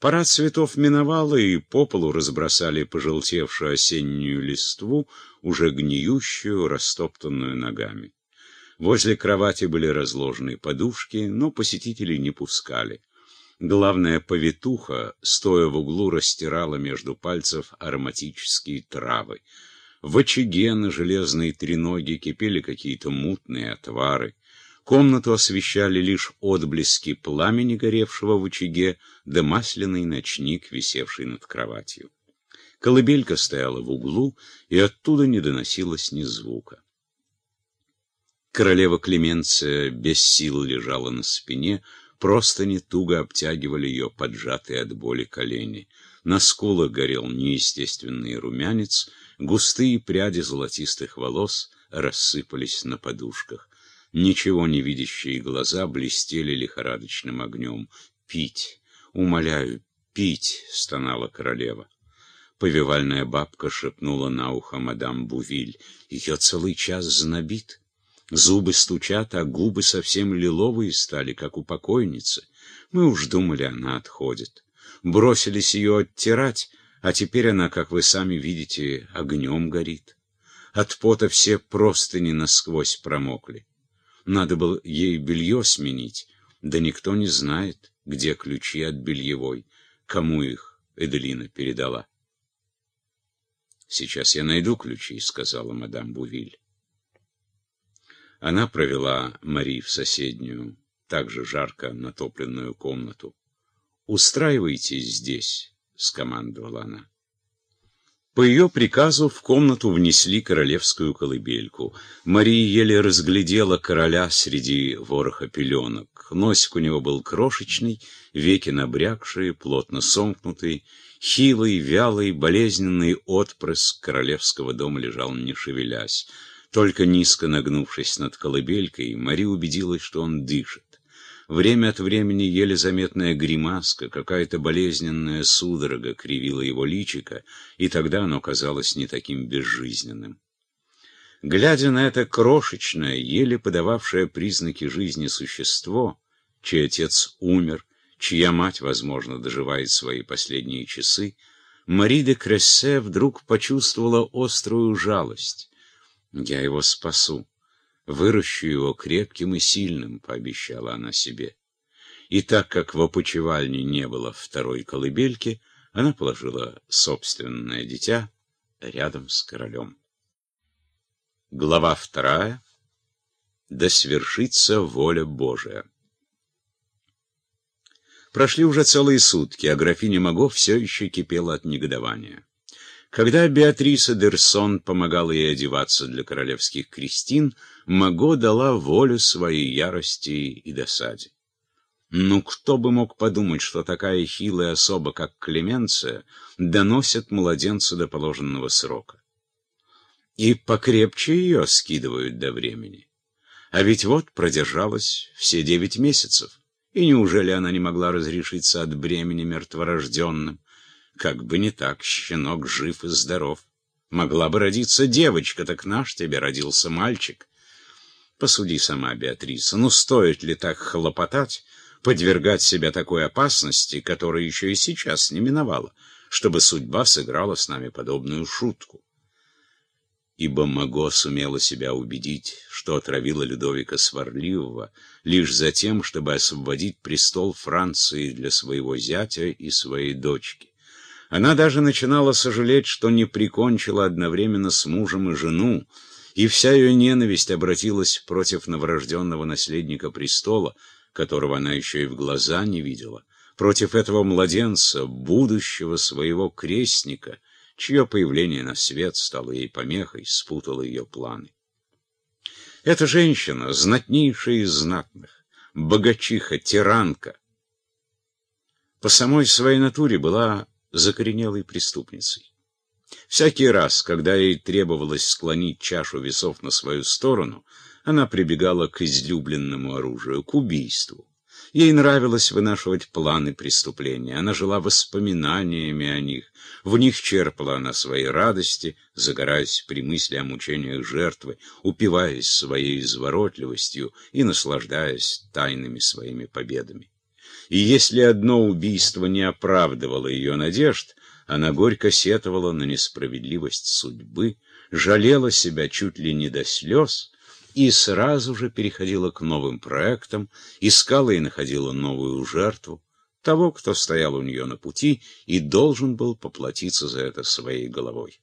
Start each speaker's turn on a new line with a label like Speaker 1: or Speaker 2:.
Speaker 1: Пора цветов миновала, и по полу разбросали пожелтевшую осеннюю листву, уже гниющую, растоптанную ногами. Возле кровати были разложены подушки, но посетителей не пускали. Главная повитуха, стоя в углу, растирала между пальцев ароматические травы. В очаге на железной треноге кипели какие-то мутные отвары. Комнату освещали лишь отблески пламени, горевшего в очаге, да масляный ночник, висевший над кроватью. Колыбелька стояла в углу, и оттуда не доносилось ни звука. Королева Клеменция без сил лежала на спине, просто не туго обтягивали ее поджатые от боли колени. На скулах горел неестественный румянец, густые пряди золотистых волос рассыпались на подушках. Ничего не видящие глаза блестели лихорадочным огнем. «Пить! Умоляю, пить!» — стонала королева. Повивальная бабка шепнула на ухо мадам Бувиль. «Ее целый час знобит. Зубы стучат, а губы совсем лиловые стали, как у покойницы. Мы уж думали, она отходит. Бросились ее оттирать, а теперь она, как вы сами видите, огнем горит. От пота все простыни насквозь промокли. Надо было ей белье сменить, да никто не знает, где ключи от бельевой, кому их Эделина передала. «Сейчас я найду ключи», — сказала мадам Бувиль. Она провела Мари в соседнюю, также жарко натопленную комнату. «Устраивайтесь здесь», — скомандовала она. По ее приказу в комнату внесли королевскую колыбельку. Мария еле разглядела короля среди вороха пеленок. Носик у него был крошечный, веки набрякшие, плотно сомкнутые. Хилый, вялый, болезненный отпрыск королевского дома лежал, не шевелясь. Только низко нагнувшись над колыбелькой, Мари убедилась, что он дышит. Время от времени еле заметная гримаска, какая-то болезненная судорога кривила его личико, и тогда оно казалось не таким безжизненным. Глядя на это крошечное, еле подававшее признаки жизни существо, чей отец умер, чья мать, возможно, доживает свои последние часы, Мари де Крессе вдруг почувствовала острую жалость. «Я его спасу. Выращу его крепким и сильным, — пообещала она себе. И так как в опочивальне не было второй колыбельки, она положила собственное дитя рядом с королем. Глава вторая. Да свершится воля Божия. Прошли уже целые сутки, а графиня Маго все еще кипела от негодования. Когда Беатриса Дерсон помогала ей одеваться для королевских крестин, Маго дала волю своей ярости и досаде. Ну, кто бы мог подумать, что такая хилая особа, как Клеменция, доносит младенца до положенного срока. И покрепче ее скидывают до времени. А ведь вот продержалась все девять месяцев. И неужели она не могла разрешиться от бремени мертворожденным? Как бы не так, щенок жив и здоров. Могла бы родиться девочка, так наш тебе родился мальчик. Посуди сама, Беатриса, ну стоит ли так хлопотать, подвергать себя такой опасности, которая еще и сейчас не миновала, чтобы судьба сыграла с нами подобную шутку? Ибо Маго сумела себя убедить, что отравила Людовика Сварливого лишь за тем, чтобы освободить престол Франции для своего зятя и своей дочки. Она даже начинала сожалеть, что не прикончила одновременно с мужем и жену, и вся ее ненависть обратилась против новорожденного наследника престола, которого она еще и в глаза не видела, против этого младенца, будущего своего крестника, чье появление на свет стало ей помехой, спутало ее планы. Эта женщина, знатнейшая из знатных, богачиха, тиранка, по самой своей натуре была закоренелой преступницей. Всякий раз, когда ей требовалось склонить чашу весов на свою сторону, она прибегала к излюбленному оружию, к убийству. Ей нравилось вынашивать планы преступления, она жила воспоминаниями о них, в них черпала она свои радости, загораясь при мысли о мучениях жертвы, упиваясь своей изворотливостью и наслаждаясь тайными своими победами. И если одно убийство не оправдывало ее надежд, она горько сетовала на несправедливость судьбы, жалела себя чуть ли не до слез и сразу же переходила к новым проектам, искала и находила новую жертву, того, кто стоял у нее на пути и должен был поплатиться за это своей головой.